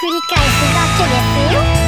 그니까 그거 어쩌겠어요?